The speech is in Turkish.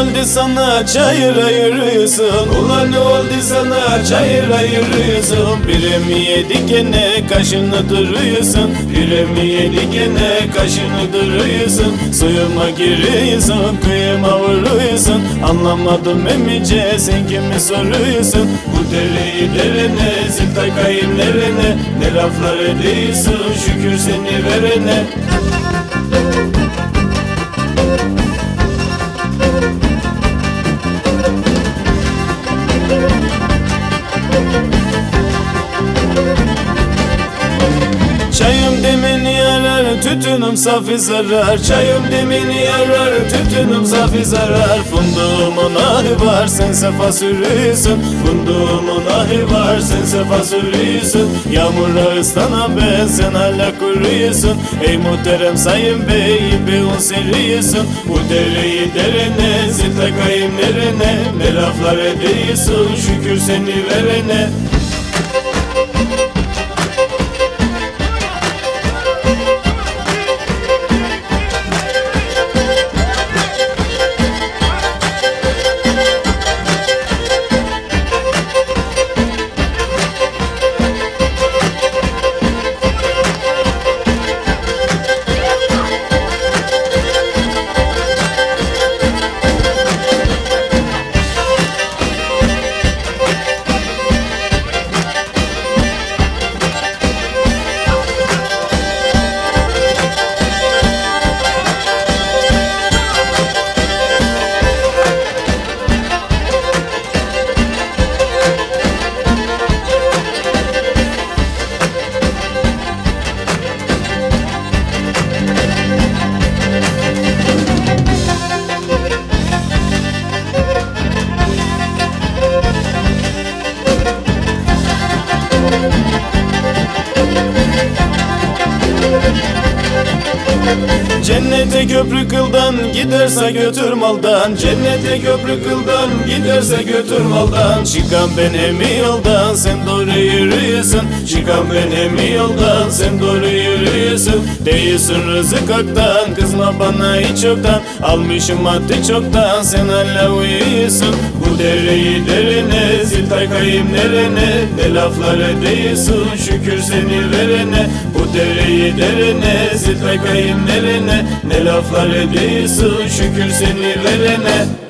oldu sana? Çayıra yürüyorsun. Ulan ne oldu sana? Çayıra yürüyorsun. Bire mi yedi gene kaşını duruyorsun. Bire mi yedi gene kaşını duruyorsun. Suyuma giriyorsun kıyıma vuruyorsun. Anlamadım emice sen kimi soruyorsun? Bu dereyi derene zil takayım nerene Ne laflar ediyorsun? Şükür seni verene. Çayım tütünüm safi zarar Çayım demini yarar, tütünüm safi zarar Funduğumun ahi var, sen sefa sürüyorsun Funduğumun ahi var, sen sefa sürüyorsun Yağmura ıslana ben, sen hala kuruyorsun. Ey muhterem sayın bey, be un seriyorsun. Bu dereyi derene, zil takayım nerene Ne laflar ediyorsun, şükür seni verene Cennete köprü kıldan giderse götür maldan. Cennete köprü kıldan giderse götür maldan. Çıkan ben emi yoldan sen doğru yürüyorsun. Çıkan ben emi yoldan sen doğru yürüyorsun. Değilsin rızık aktan kızma bana hiç yoktan. Almışım maddi çoktan sen hala uyuyorsun dereyi derine zil takayım nerene? Ne laflar ediyorsun şükür seni verene. Bu dereyi derine zil takayım nerene? Ne laflar ediyorsun şükür seni verene